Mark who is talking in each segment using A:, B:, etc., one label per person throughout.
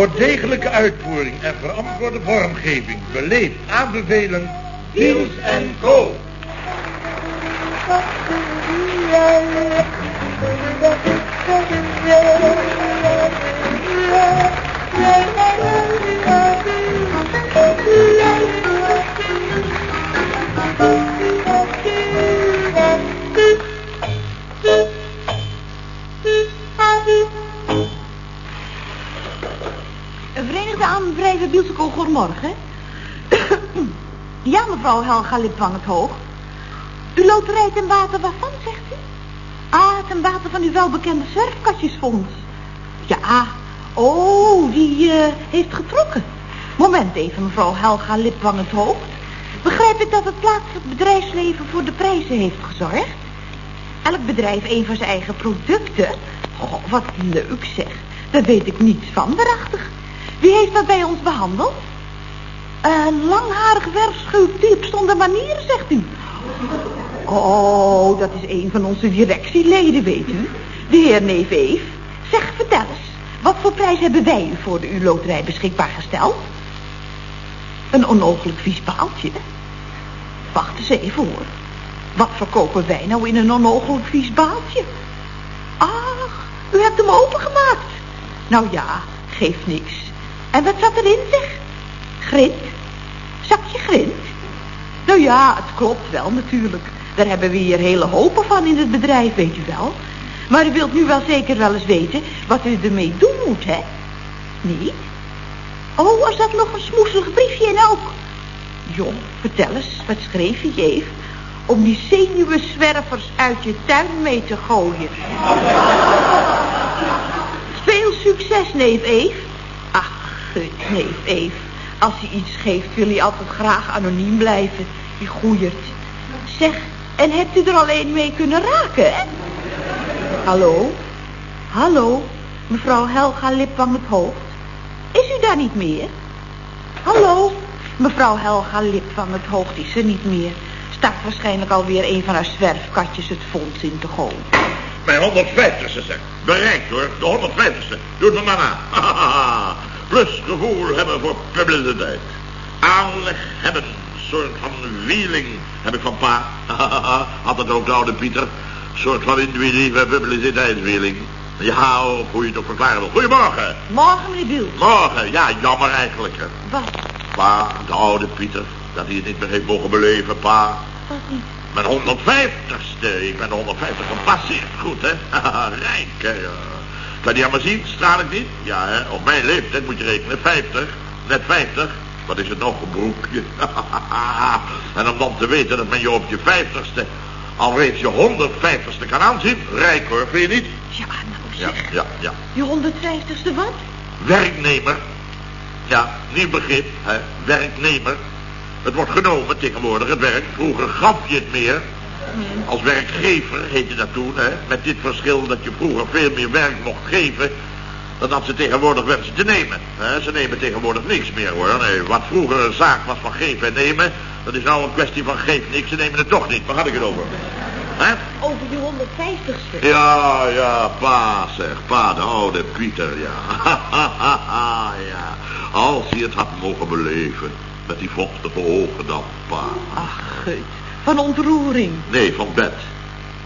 A: Voor degelijke uitvoering en verantwoorde vormgeving beleefd aanbevelen Niels en Co.
B: goedemorgen. ja, mevrouw Helga Lipwang het Hoog. U loterij ten water waarvan, zegt u? Ah, ten water van uw welbekende zwerfkastjesfonds. Ja, oh, die eh, heeft getrokken. Moment even, mevrouw Helga Lipwang het Hoog. Begrijp ik dat het plaatselijk bedrijfsleven voor de prijzen heeft gezorgd? Elk bedrijf een van zijn eigen producten? Goh, wat leuk zeg. Daar weet ik niets van, waarachtig. Wie heeft dat bij ons behandeld? Een langharig werfschuwtje op zonder manieren, zegt u. Oh, dat is een van onze directieleden, weet u. De heer Neef Eef. Zeg, vertel eens. Wat voor prijs hebben wij u voor de U-loterij beschikbaar gesteld? Een onogelijk vies paaltje. Wacht eens even hoor. Wat verkopen wij nou in een onogelijk vies baaltje? Ach, u hebt hem opengemaakt. Nou ja, geeft niks. En wat zat erin zeg? Grind? Zakje grind? Nou ja, het klopt wel natuurlijk. Daar hebben we hier hele hopen van in het bedrijf, weet u wel. Maar u wilt nu wel zeker wel eens weten wat u ermee doen moet, hè? Niet? Oh, er zat nog een smoeselig briefje in ook. Jong, vertel eens, wat schreef je, Jeef? Om die zenuwenzwervers uit je tuin mee te gooien. Veel succes, neef Eef. Ach, neef Eef. Als hij iets geeft, wil hij altijd graag anoniem blijven. Die goeiert. Zeg, en hebt u er alleen mee kunnen raken, hè? Hallo? Hallo, mevrouw Helga Lipwang het Hoofd. Is u daar niet meer? Hallo, mevrouw Helga Lipwang het Hoofd is er niet meer. Staat waarschijnlijk alweer een van haar zwerfkatjes het fonds in te gooien.
A: Mijn 150ste zeg. Bereikt hoor, de 150ste. Doe het maar na. Plus gevoel hebben voor publiciteit. Aanleg hebben. Soort van wieling heb ik van pa. Had het ook de oude Pieter. Soort van intuïtieve publiciteitswieling. Ja, of hoe je het ook verklaren wil. Goedemorgen.
B: Morgen, meneer Biel.
A: Morgen, ja, jammer eigenlijk. Hè.
B: Wat?
A: Pa, de oude Pieter, dat hij het niet meer heeft mogen beleven, pa.
B: Wat niet?
A: Mijn 150ste, ik ben de 150 gepasseerd. Goed, hè? Rijk, hè? Kan je me zien? Straal ik niet? Ja, hè? Op mijn leeftijd moet je rekenen. 50. Net 50. Wat is het nog? Een broekje. en om dan te weten dat men je op je 50ste al reeds je 150ste kan aanzien. Rijk hoor, vind je niet?
B: Ja, nou zeg.
A: ja, ja.
B: Je 150ste wat?
A: Werknemer. Ja, niet begrip, hè. Werknemer. Het wordt genomen tegenwoordig, het werk. Vroeger gaf je het meer. Als werkgever heette dat toen, hè. Met dit verschil dat je vroeger veel meer werk mocht geven... dan dat ze tegenwoordig wensen te nemen. Hè. Ze nemen tegenwoordig niks meer, hoor. Nee, wat vroeger een zaak was van geven en nemen... dat is nou een kwestie van geef niks, ze nemen het toch niet. Waar had ik het over? Hè?
B: Over die 150ste.
A: Ja, ja, pa zeg, pa, de oude Pieter, ja. ja, als hij het had mogen beleven, met die vochtige ogen dan, pa.
B: Ach, gut. Van ontroering.
A: Nee, van bed.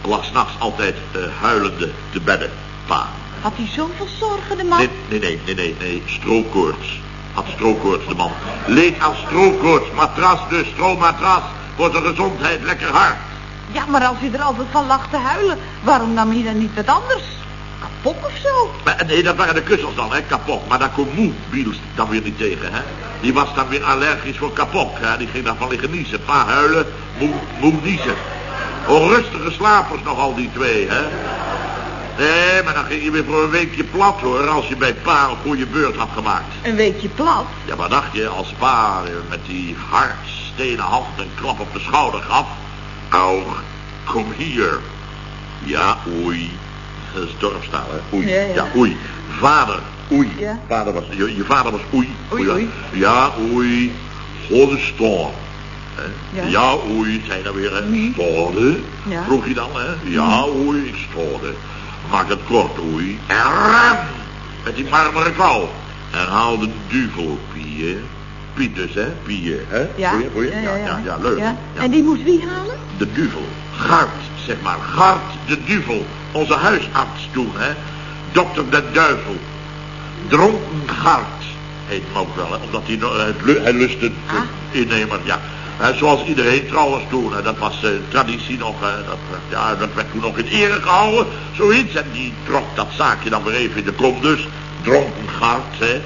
A: Lag s'nachts altijd eh, huilende te bedden, pa.
B: Had hij zoveel zorgen, de man?
A: Nee, nee, nee, nee, nee, nee, strookkoorts. Had strookkoorts, de man. Leed aan strookkoorts, matras dus, stroommatras. Voor zijn gezondheid lekker hard.
B: Ja, maar als hij er altijd van lag te huilen, waarom nam hij dan niet wat anders? Kapot of zo?
A: Maar, nee, dat waren de kussens dan, hè, kapot. Maar daar kon Moe Biels dan weer niet tegen, hè. Die was dan weer allergisch voor kapot, hè. Die ging daarvan liggen niezen. Pa huilen, Moe, moe niezen. Onrustige slapers nog al die twee, hè. Nee, maar dan ging je weer voor een weekje plat, hoor, als je bij pa een goede beurt had gemaakt.
B: Een weekje plat.
A: Ja, maar dacht je, als pa met die hard stenen hand een klap op de schouder gaf... Au, kom hier. Ja, oei. Dat is dorpstaal, hè? Oei.
B: Ja, ja.
A: oei. Vader, oei.
B: Ja.
A: Vader was, je, je vader was oei.
B: Oei, oei.
A: Ja, oei. Goede storm.
B: Ja.
A: Ja. oei, zei dan weer, hè?
B: Oei.
A: Stoorde? Vroeg je dan, hè? Ja, oei, ik stoorde. Maak het kort, oei. En ram! Met die marmeren kou. En haal de duvel, Pie. Piet dus, hè? Pie, hè?
B: Ja.
A: Goeie, goeie?
B: Ja,
A: Ja,
B: ja,
A: ja, leuk.
B: En die moest wie halen?
A: De duvel. Gart, zeg maar. Gart de duvel. Onze huisarts toen, hè. Dokter de duivel. Dronken Gart heet hem ook wel, hè. Omdat hij, hij, lu- hij lustte
B: Ah.
A: innemer, ja. Hè, zoals iedereen trouwens toen, hè. dat was eh, traditie nog, hè. Dat, werd- ja, dat werd toen nog in ere gehouden, zoiets. En die trok dat zaakje dan weer even in de kom dus. Dronken Gart, hè.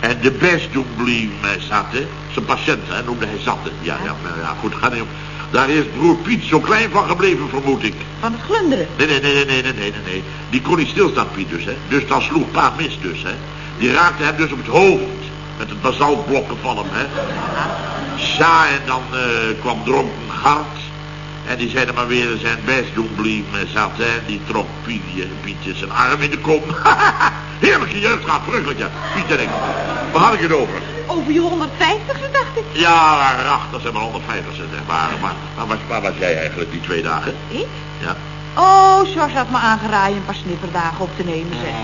A: En de bestdoenbleem eh, zat, hè. Zijn patiënt, hè, noemde hij zatte. Ja, ja, ja, goed, ga niet om. Daar is broer Piet zo klein van gebleven, vermoed ik.
B: Van het glunderen?
A: Nee, nee, nee, nee, nee, nee, nee, nee. Die kon niet stilstaan, Piet dus, hè. Dus dan sloeg pa mis dus, hè. Die raakte hem dus op het hoofd. Met het basaltblokken van hem, hè. Ja, en dan uh, kwam dronken hart. En die zei dan maar weer zijn best doen bleef en zat, hè. Die trok Piet, Pietje zijn arm in de kom. Heerlijke jeugd gaat, ja. Piet en ik. Waar had ik het over?
B: Over je 150ste, dacht ik.
A: Ja, achter zijn maar 150 zeg maar. Maar waar, was, waar was jij eigenlijk die twee dagen?
B: Ik?
A: Ja.
B: Oh, George had me aangeraaid een paar snipperdagen op te nemen, zeg.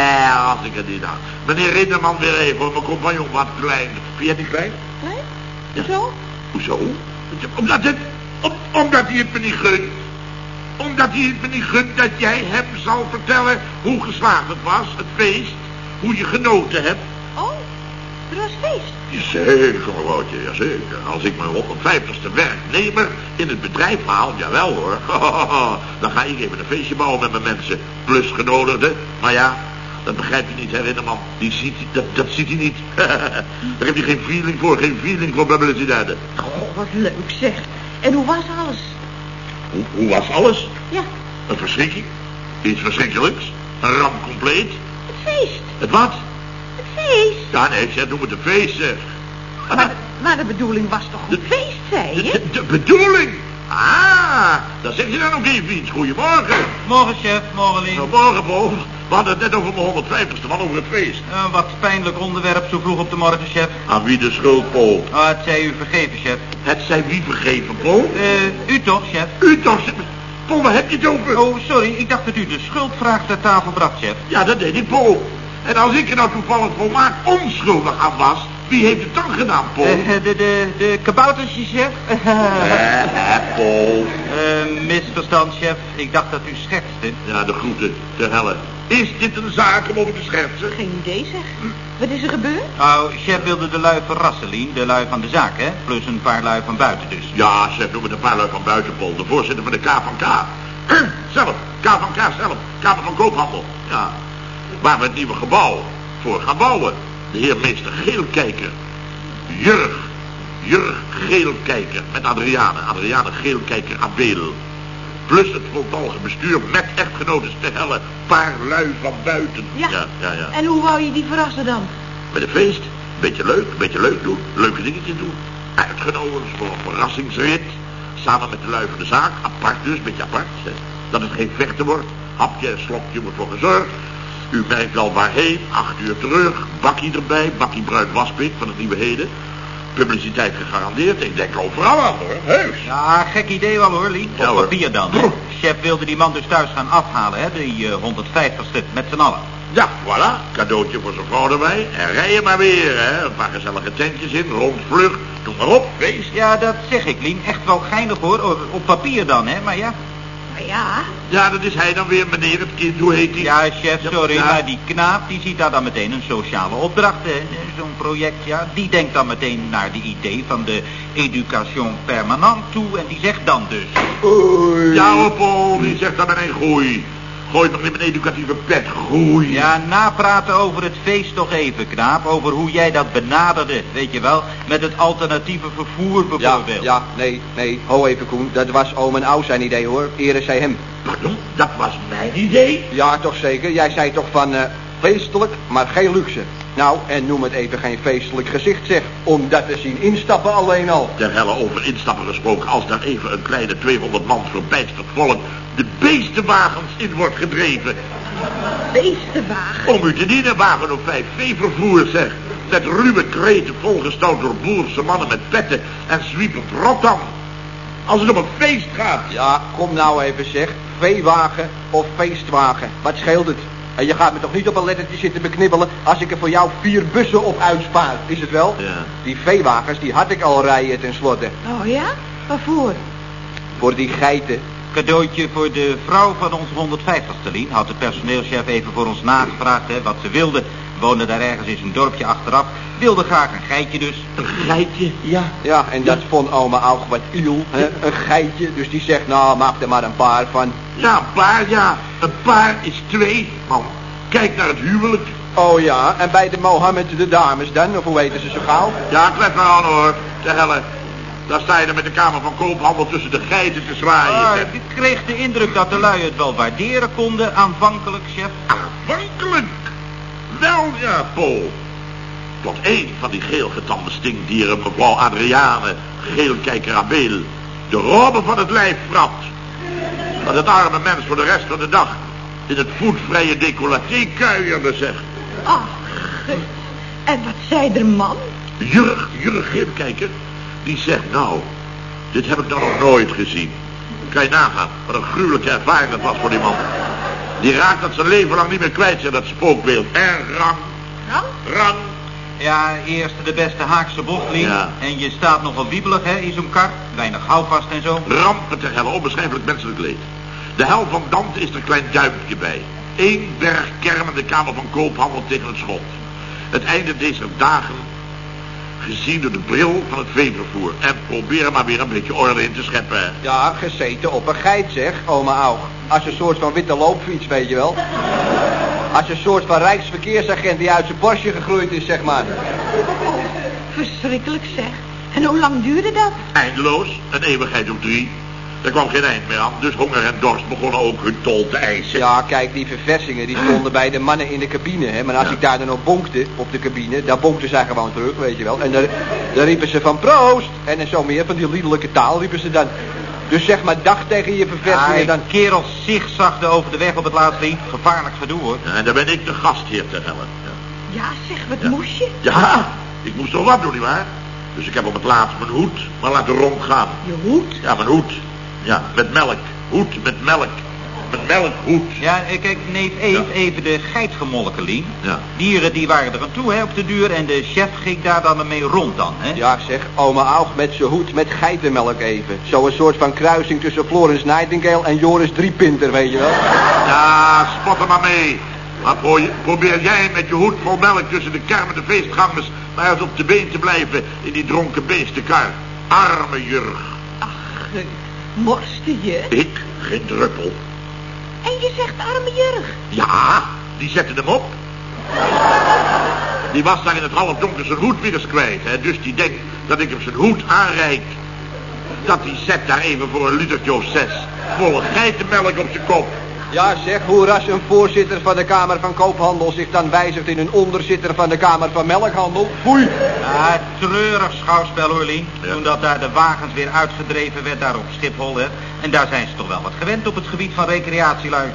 A: Eh, als ik het niet had. Meneer Rinderman weer even, mijn compagnon wat klein. Vind jij die klein?
B: Klein?
A: Ja.
B: Zo?
A: Hoezo? Omdat het, om- omdat hij het me niet gunt. Omdat hij het me niet gunt dat jij hem zal vertellen hoe geslaagd het was, het feest. Hoe je genoten hebt.
B: Oh, er was feest.
A: Jazeker, Woutje, jazeker. Als ik mijn 150ste werknemer in het bedrijf haal, jawel hoor. Dan ga ik even een feestje bouwen met mijn mensen. Plus genodigden. Maar ja, dat begrijp je niet, hè. Die ziet, dat, dat ziet hij niet. Daar heb je geen feeling voor, geen feeling voor publiciteit.
B: Oh, wat leuk, zeg. En hoe was alles?
A: Hoe, hoe was alles?
B: Ja,
A: Een verschrikking? Iets verschrikkelijks? Een ramp compleet?
B: het feest.
A: Het wat?
B: Feest.
A: Ja, nee, zeg, noem het een feest, zeg.
B: Maar, de- maar de bedoeling was toch een feest, zei
A: De,
B: je?
A: de, de bedoeling? Ah, dan zeg je dan ook even iets. Goedemorgen.
C: Morgen, chef. Morgen, Lien.
A: Nou, morgen, Paul. We hadden het net over mijn 150ste man over het feest.
C: Een wat pijnlijk onderwerp zo vroeg op de morgen, chef.
A: Aan wie de schuld, Paul?
C: Oh, het zij u vergeven, chef.
A: Het zijn wie vergeven, Paul?
C: Eh, u toch, chef?
A: U toch? Paul, waar heb je het over?
C: Oh, sorry. Ik dacht dat u de schuldvraag ter tafel bracht, chef.
A: Ja, dat deed ik, Paul. En als ik er nou toevallig volmaakt onschuldig aan was, wie heeft het dan gedaan, Paul?
C: Eh, de, de, de kaboutertje, chef?
A: Eh, eh, Paul.
C: Eh, misverstand, chef. Ik dacht dat u schertste.
A: Ja, de groeten, de helle. Is dit een zaak om over te schertsen?
B: Geen idee, zeg. Wat is er gebeurd?
C: Nou, chef wilde de lui verrassen, Lien. De lui van de zaak, hè? Plus een paar lui van buiten dus.
A: Ja, chef, noem het een paar lui van Buitenpol. De voorzitter van de K van K. zelf, K van K zelf. Kamer van Koophandel. Ja. Waar we het nieuwe gebouw voor gaan bouwen. De heer meester Geelkijker. Jurg. Jurg Geelkijker. Met Adriane. Adriane Geelkijker Abel. Plus het voltallige bestuur met echtgenoten te helle. Paar lui van buiten.
B: Ja.
A: ja, ja. ja.
B: En hoe wou je die verrassen dan?
A: Met een feest. Beetje leuk, beetje leuk doen. Leuke dingetjes doen. Uitgenodigd voor een verrassingsrit. Samen met de lui van de zaak. Apart dus, beetje apart. Hè. Dat het geen vechten wordt. Hapje en slokje wordt voor gezorgd. U merkt wel waarheen. Acht uur terug. Bakkie erbij. Bakkie bruin waspik van het nieuwe heden. Publiciteit gegarandeerd. Ik denk overal aan hoor. Heus.
C: Ja, gek idee wel hoor, Lien.
A: Ja,
C: Op
A: hoor.
C: papier dan. hè. Chef wilde die man dus thuis gaan afhalen, hè? Die eh, 150ste met z'n allen.
A: Ja, voilà. Cadeautje voor zijn vrouw erbij. En rijden maar weer, hè. Een paar gezellige tentjes in. Rond vlug. Doe maar op. Feest.
C: Ja, dat zeg ik, Lien. Echt wel geinig hoor. Op papier dan, hè? Maar ja.
B: Ja,
A: Ja, dat is hij dan weer, meneer het kind. Hoe heet hij?
C: Ja, chef, sorry,
A: Ja.
C: maar die knaap die ziet daar dan meteen een sociale opdracht. hè. Zo'n project, ja. Die denkt dan meteen naar die idee van de education permanent toe. En die zegt dan dus...
A: Ja, hoor, Paul, die zegt dan meteen groei. Gooi nog in mijn educatieve pet, groei.
C: Ja, napraten over het feest toch even, knaap. Over hoe jij dat benaderde, weet je wel. Met het alternatieve vervoer
D: Ja,
C: bijvoorbeeld.
D: ja, nee, nee, ho even Koen, dat was oom en ouw zijn idee hoor, ere zij hem.
A: Pardon, dat was mijn idee.
D: Ja, toch zeker, jij zei toch van eh, feestelijk, maar geen luxe. Nou, en noem het even geen feestelijk gezicht zeg, om dat te zien instappen alleen al.
A: Ter helle over instappen gesproken, als daar even een kleine 200 man verbijsterd volk beestenwagens in wordt gedreven.
B: beestenwagen.
A: Om u te dienen wagen op vijf veevervoer, zeg. Met ruwe kreten volgestouwd door boerse mannen met petten en zwiepend rotterdam. Als het om een feest gaat.
D: Ja, kom nou even zeg, veewagen of feestwagen, wat scheelt het? En je gaat me toch niet op een lettertje zitten beknibbelen als ik er voor jou vier bussen op uitspaar, is het wel?
A: Ja.
D: Die veewagens, die had ik al rijden tenslotte.
B: Oh ja? Waarvoor?
D: Voor die geiten.
C: Cadeautje voor de vrouw van ons 150ste lien. Had de personeelschef even voor ons nagevraagd hè, wat ze wilde. Woonde daar ergens in zijn dorpje achteraf. Wilde graag een geitje dus.
A: Een geitje, ja.
D: Ja, en dat vond oma Aug wat iel, hè? een geitje. Dus die zegt, nou, maak er maar een paar van.
A: Ja, een paar, ja. Een paar is twee, man. Kijk naar het huwelijk.
D: Oh ja, en bij de Mohammed de dames dan, of hoe weten ze zo gauw?
A: Ja, klep maar aan hoor, de helle. Daar sta je dan met de Kamer van Koophandel tussen de geiten te zwaaien.
C: Ah, ik kreeg de indruk dat de lui het wel waarderen konden, aanvankelijk, chef.
A: Aanvankelijk. Wel ja, Paul. Tot één van die geelgetande stinkdieren, mevrouw Adriane, geelkijkerabeel, de robben van het lijf frapt. Dat het arme mens voor de rest van de dag in het voetvrije decolleté kuierde, zeg.
B: Ach, gut. En wat zei de man?
A: Jurg, Jurg Geelkijker, die zegt nou, dit heb ik nog nooit gezien. Kan je nagaan, wat een gruwelijke ervaring dat was voor die man. Die raakt dat zijn leven lang niet meer kwijt, zeg, dat spookbeeld. En rang,
B: Nou?
A: rang.
C: Ja, eerst de beste Haakse bocht, Lien.
A: Ja.
C: En je staat nogal wiebelig, hè, in zo'n kar. Weinig houvast en zo.
A: Rampen te helle, onbeschrijfelijk menselijk leed. De hel van Dante is er een klein duimpje bij. Eén berg kermende kamer van koophandel tegen het schot. Het einde deze dagen gezien door de bril van het veevervoer. En probeer maar weer een beetje orde in te scheppen.
D: Ja, gezeten op een geit zeg, oma Aug. Als een soort van witte loopfiets, weet je wel. Als een soort van rijksverkeersagent die uit zijn borstje gegroeid is, zeg maar.
B: Verschrikkelijk zeg. En hoe lang duurde dat?
A: Eindeloos, een eeuwigheid of drie. Er kwam geen eind meer aan, dus honger en dorst begonnen ook hun tol te eisen.
D: Ja, kijk, die verversingingen die stonden bij de mannen in de cabine, hè. Maar als ik daar dan op bonkte, op de cabine, daar bonkten zij gewoon terug, weet je wel. En dan, dan riepen ze van proost. En dan zo meer van die liederlijke taal riepen ze dan. Dus zeg maar dag tegen je verversingingen
C: Ja,
D: dan.
C: kerel zigzagde over de weg op het laatst, Lien. Gevaarlijk gedoe, hoor.
A: Ja, En dan ben ik de gastheer te hellen. Ja.
B: Ja, zeg, wat
A: Ja.
B: moest je?
A: Ja, ik moest toch wat doen, nietwaar? Dus ik heb op het laatst mijn hoed maar laten rondgaan.
B: Je hoed?
A: Ja, mijn hoed. Ja, met melk. Hoed met melk. Met melkhoed.
C: Ja, eh, kijk, neef Eef,
A: Ja.
C: even de geit gemolken, Lien.
A: Ja.
C: Dieren die waren er aan toe, hè, op de duur. En de chef ging daar dan mee rond dan, hè.
D: Ja, zeg, oma Aug met zijn hoed met geitenmelk even. Zo'n soort van kruising tussen Florence Nightingale en Joris Driepinter, weet je wel.
A: Ja, spot er maar mee. Maar pro- probeer jij met je hoed vol melk tussen de kermende feestgangers maar eens op de been te blijven in die dronken beestenkar. Arme Jurg.
B: Ach. Morste je?
A: Ik? Geen druppel.
B: En je zegt arme Jurg.
A: Ja, die zette hem op. Die was daar in het halfdonker zijn hoed weer eens kwijt. Hè? Dus die denkt dat ik hem zijn hoed aanreik. Dat die zet daar even voor een litertje of zes. Volle geitenmelk op zijn kop.
D: Ja, zeg, hoe ras een voorzitter van de Kamer van Koophandel zich dan wijzigt in een onderzitter van de Kamer van Melkhandel. Foei.
C: Ja, treurig schouwspel, hoor, Lien.
A: Ja.
C: Toen dat daar de wagens weer uitgedreven werd, daar op Schiphol, hè. En daar zijn ze toch wel wat gewend op het gebied van recreatielui.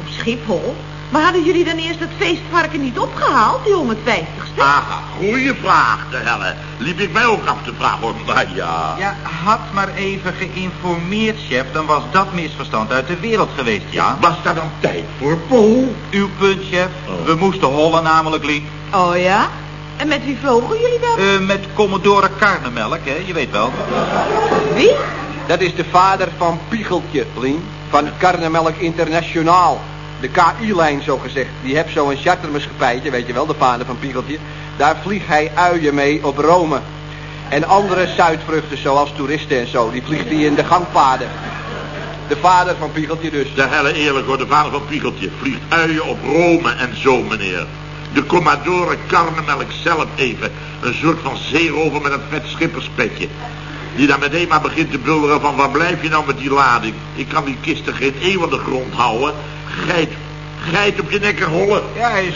B: Op Schiphol? Maar hadden jullie dan eerst het feestvarken niet opgehaald, die 150ste?
A: Aha, goeie vraag, de helle. Liep ik mij ook af te vragen, hoor. Maar ja.
C: Ja, had maar even geïnformeerd, chef, dan was dat misverstand uit de wereld geweest, ja.
A: Was daar dan tijd voor, Paul?
C: Uw punt, chef.
A: Oh.
C: We moesten hollen namelijk, Lien.
B: Oh ja? En met wie vlogen jullie dan?
C: Eh, met Commodore Karnemelk, hè, je weet wel.
B: Wie?
D: Dat is de vader van Piegeltje, Lien. Van Karnemelk Internationaal. De KI-lijn, zo gezegd. Die heeft zo'n chartermaatschappijtje, weet je wel, de vader van Piegeltje. Daar vliegt hij uien mee op Rome. En andere zuidvruchten, zoals toeristen en zo, die vliegt hij in de gangpaden. De vader van Piegeltje dus.
A: De helle eerlijk hoor, de vader van Piegeltje vliegt uien op Rome en zo, meneer. De commodore Karnemelk zelf even. Een soort van zeerover met een vet schipperspetje. Die dan meteen maar begint te bulderen van waar blijf je nou met die lading? Ik kan die kisten geen eeuw aan de grond houden. Geit, geit op je nekker hollen.
C: Ja, ze,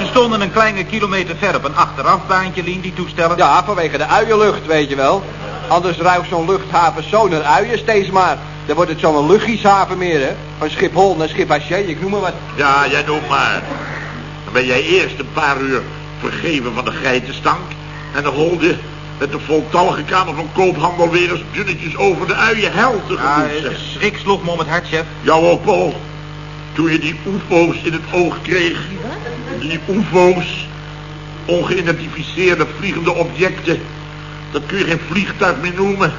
C: ze stonden een kleine kilometer ver op een achterafbaantje, Lien, die toestellen.
D: Ja, vanwege de uienlucht, weet je wel. Anders ruikt zo'n luchthaven zo naar uien steeds maar. Dan wordt het zo'n luchtgieshaven meer, hè. Van Schiphol naar Schiphaché, ik noem maar wat.
A: Ja, jij noemt maar. Dan ben jij eerst een paar uur vergeven van de geitenstank. En dan holde met de voltallige kamer van koophandel weer eens dunnetjes over de uien hel
C: Ja, eh,
A: zeg.
C: schrik sloeg me om het hart, chef.
A: Jou ook, Paul. Toen je die UFO's in het oog kreeg. Die UFO's, ongeïdentificeerde vliegende objecten. Dat kun je geen vliegtuig meer noemen.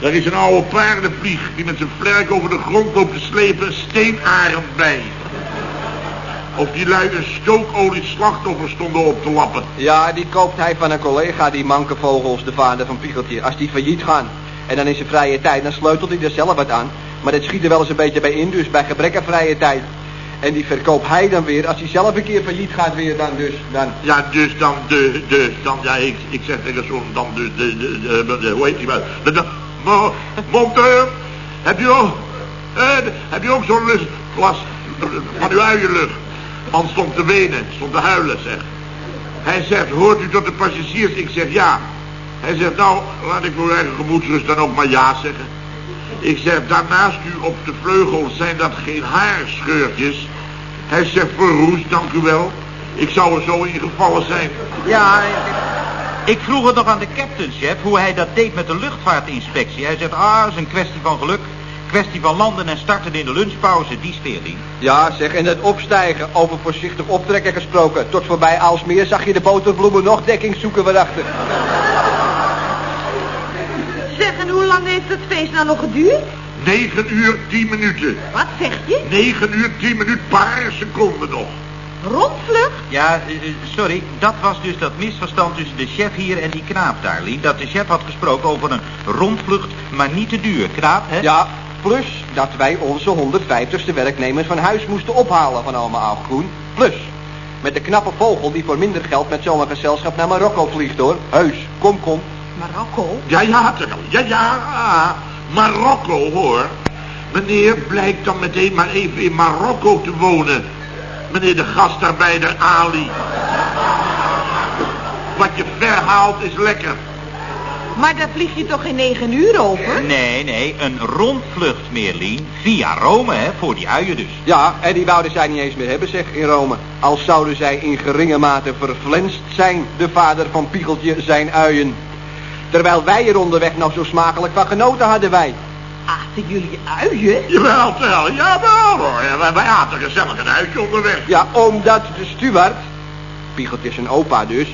A: Daar is een oude paardenvlieg die met zijn vlerk over de grond loopt te slepen een steenarend bij. Of die lui een stookolie slachtoffer stonden op te lappen.
D: Ja, die koopt hij van een collega, die mankenvogels, de vader van Piegeltje. Als die failliet gaan. En dan in zijn vrije tijd, dan sleutelt hij er zelf wat aan. Maar dat schiet er wel eens een beetje bij in, dus bij gebrek aan vrije tijd. En die verkoopt hij dan weer, als hij zelf een keer failliet gaat weer, dan dus, dan...
A: Ja, dus dan de, de, dan, ja, ik, ik zeg tegen zo'n, dan de, de, de, de, hoe heet die wel? De, de, mo- monteur, heb je ook, heb je ook zo'n lust, glas van uw uienlucht? Man stond te wenen, stond te huilen, zeg. Hij zegt, hoort u tot de passagiers? Ik zeg ja. Hij zegt, nou, laat ik voor eigen gemoedsrust dan ook maar ja zeggen. Ik zeg, daarnaast u op de vleugels zijn dat geen haarscheurtjes. Hij zegt, verroest, dank u wel. Ik zou er zo in gevallen zijn.
C: Ja, ik vroeg het nog aan de captain, chef, hoe hij dat deed met de luchtvaartinspectie. Hij zegt, ah, is een kwestie van geluk. Kwestie van landen en starten in de lunchpauze, die sfeerling.
D: Ja, zeg, en het opstijgen, over voorzichtig optrekken gesproken. Tot voorbij Aalsmeer zag je de boterbloemen nog dekking zoeken waarachter.
B: Zeg, en hoe lang heeft het feest nou nog geduurd?
A: 9 uur 10 minuten.
B: Wat zeg je?
A: 9 uur 10 minuten, paar seconden nog.
B: Rondvlucht?
C: Ja, eh, eh, sorry, dat was dus dat misverstand tussen de chef hier en die knaap daar, Lien. Dat de chef had gesproken over een rondvlucht, maar niet te duur. Knaap, hè?
D: Ja, plus dat wij onze 150ste werknemers van huis moesten ophalen van Alma Afgroen. Plus, met de knappe vogel die voor minder geld met zo'n gezelschap naar Marokko vliegt hoor. Heus, kom kom.
B: Marokko?
A: Ja, ja, ja, ja. Marokko, hoor. Meneer blijkt dan meteen maar even in Marokko te wonen. Meneer de gastarbeider Ali. Wat je verhaalt is lekker.
B: Maar daar vlieg je toch in negen uur over?
C: Nee, nee, een rondvlucht meer, Lien. Via Rome, hè, voor die uien dus.
D: Ja, en die wouden zij niet eens meer hebben zeg in Rome. Als zouden zij in geringe mate verflenst zijn, de vader van Piegeltje zijn uien. Terwijl wij er onderweg nog zo smakelijk van genoten hadden wij.
B: Aten jullie uien?
A: Jawel, Terrel, jawel hoor. Ja, wij, wij aten gezellig een uitje onderweg.
D: Ja, omdat de steward, Piegeltje zijn opa dus,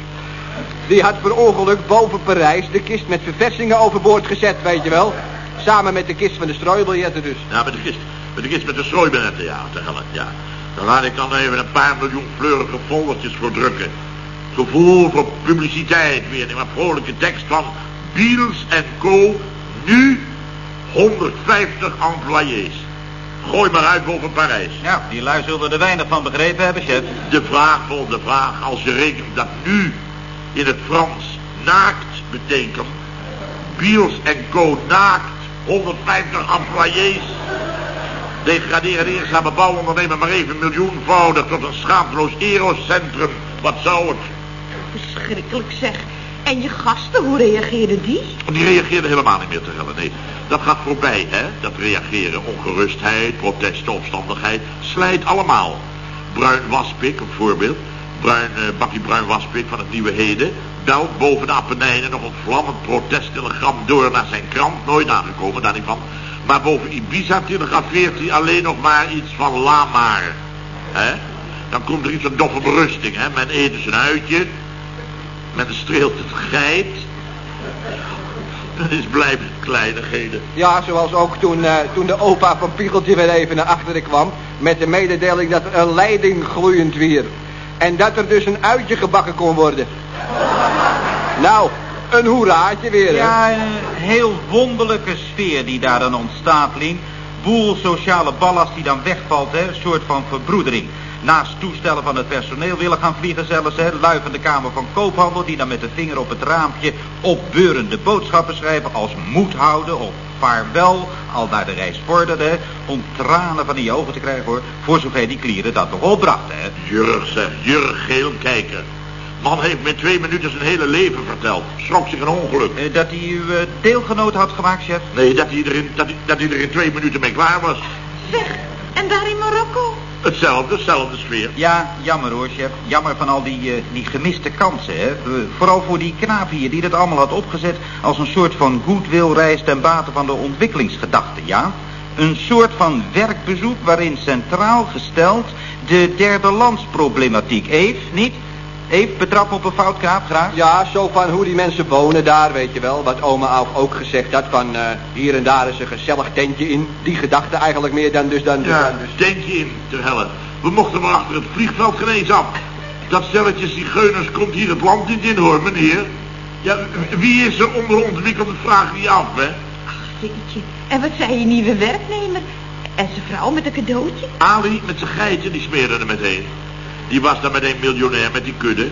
D: die had per ongeluk boven Parijs de kist met verversingen overboord gezet, weet je wel. Samen met de kist van de strooibiljetten dus.
A: Ja, met de kist, met de kist met de strooibenetten, ja, Terrel, ja. Daar laat ik dan even een paar miljoen fleurige foldertjes voor drukken. Gevoel voor publiciteit weer, maar vrolijke tekst van Biels en Co. Nu 150 employés. Gooi maar uit boven Parijs.
C: Ja, die lui zullen er weinig van begrepen hebben, chef.
A: De vraag volgende vraag, als je rekent dat nu in het Frans naakt betekent, Biels en Co. naakt, 150 employés, degraderen de eenzame bouwondernemer maar even miljoenvoudig tot een schaamteloos erocentrum. Wat zou het?
B: Verschrikkelijk zeg. En je gasten, hoe reageerden die?
A: Die reageerden helemaal niet meer te hellen, nee. Dat gaat voorbij, hè, dat reageren. Ongerustheid, protesten, opstandigheid, slijt allemaal. Bruin Waspik, een voorbeeld. Bruin, eh, bakkie Bruin Waspik van het Nieuwe Heden... belt boven de Appenijnen nog een vlammend protesttelegram door naar zijn krant. Nooit aangekomen, daar niet van. Maar boven Ibiza telegrafeert hij alleen nog maar iets van la maar. Hè? Dan komt er iets van doffe berusting, hè. Men eet dus een uitje. Men streelt het geit. Dat is blijvend kleinigheden.
D: Ja, zoals ook toen, eh, toen de opa van Piegeltje weer even naar achteren kwam... met de mededeling dat er een leiding gloeiend weer. En dat er dus een uitje gebakken kon worden. nou, een hoeraatje weer, hè?
C: Ja, een heel wonderlijke sfeer die daar dan ontstaat, Lien. Boel sociale ballast die dan wegvalt, hè. Een soort van verbroedering. Naast toestellen van het personeel willen gaan vliegen zelfs, hè. Lui van de Kamer van Koophandel die dan met de vinger op het raampje opbeurende boodschappen schrijven als moed houden of vaarwel, al naar de reis vorderde, hè. Om tranen van in je ogen te krijgen, hoor. Voor zover die klieren dat nog opbrachten, hè.
A: Jurg zeg, Jurg geel kijken. Man heeft met twee minuten zijn hele leven verteld. Schrok zich een ongeluk.
C: Eh, Dat hij uw eh, deelgenoot had gemaakt, chef.
A: Nee, dat hij, er in, dat, hij, dat hij er in twee minuten mee klaar was.
B: Zeg, en daar in Marokko?
A: Hetzelfde, hetzelfde sfeer.
C: Ja, jammer hoor, chef. Jammer van al die, eh, die gemiste kansen, hè. Vooral voor die knaap hier, die dat allemaal had opgezet... als een soort van goodwill reis ten bate van de ontwikkelingsgedachte, ja? Een soort van werkbezoek waarin centraal gesteld de derde landsproblematiek. Eve, niet? Eve, betrap op een fout, Kaap, graag.
D: Ja, zo van hoe die mensen wonen daar, weet je wel. Wat oma Aug ook gezegd had, van eh, hier en daar is een gezellig tentje in. Die gedachte eigenlijk meer dan dus dan...
A: Ja,
D: dan dus.
A: tentje in, ter helle. We mochten maar achter het vliegveld geen eens af. Dat stelletje zigeuners komt hier het land niet in, hoor, meneer. Ja, wie is er onderontwikkeld, vraag je af, hè?
B: Ach, Veetje. En wat zei je nieuwe werknemer? En zijn vrouw met een cadeautje?
A: Ali met zijn geitje, die smeerde er meteen. Die was dan meteen miljonair met die kudde.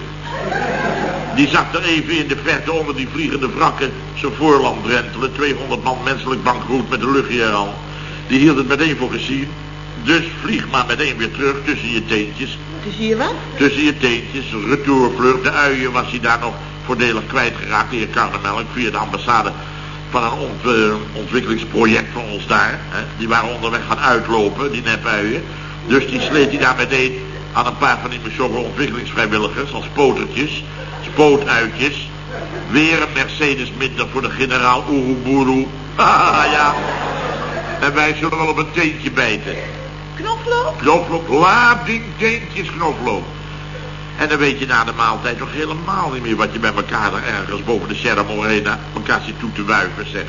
A: Die zag er even in de verte onder die vliegende wrakken zijn voorland drentelen. 200 man menselijk bankroet met de luchtje al. Die hield het meteen voor gezien. Dus vlieg maar meteen weer terug tussen je teentjes.
B: Zie je wat?
A: Tussen je teentjes, een retourvlucht. De uien was hij daar nog voordelig kwijtgeraakt. De heer Karnemelk via de ambassade van een ont- eh, ontwikkelingsproject van ons daar. Hè. Die waren onderweg gaan uitlopen, die nepuien. Dus die sleet hij daar meteen aan een paar van die Mesogre ontwikkelingsvrijwilligers als potertjes, spootuitjes. Weer een Mercedes minder voor de generaal. Haha, ja. En wij zullen wel op een teentje bijten.
B: Knoflook?
A: Knoflook, lading teentjes knoflook. En dan weet je na de maaltijd toch helemaal niet meer wat je bij elkaar er ergens boven de Sierra Morena elkaar zit toe te wuiven, zeg.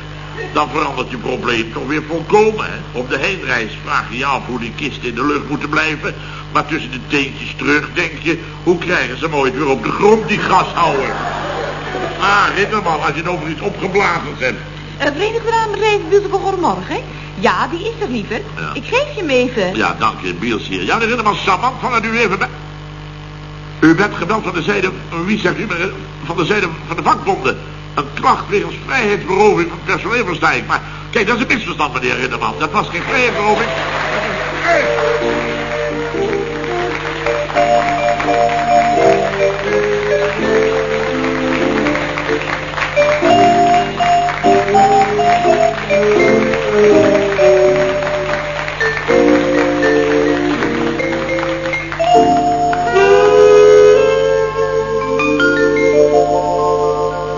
A: Dan verandert je probleem toch weer volkomen, hè. Op de heenreis vraag je je af hoe die kisten in de lucht moeten blijven. Maar tussen de teentjes terug denk je, hoe krijgen ze hem ooit weer op de grond, die gashouwer? Ah, Ritterman, als je het over iets opgeblazen hebt.
B: Uh, Verenigde Naambedrijven Bieltje Goedemorgen, hè? Ja, die is er, liever.
A: Ja.
B: Ik geef je hem even.
A: Ja, dank je, Biels hier. Ja, de Ritterman Samman, van het u even bij. U bent gebeld van de zijde, wie zegt u, eh, van de zijde van de vakbonden. Een klacht wegens vrijheidsberoving van personeel, versta. Maar kijk, dat is een misverstand, meneer Ritterman. Dat was geen vrijheidsberoving. dat!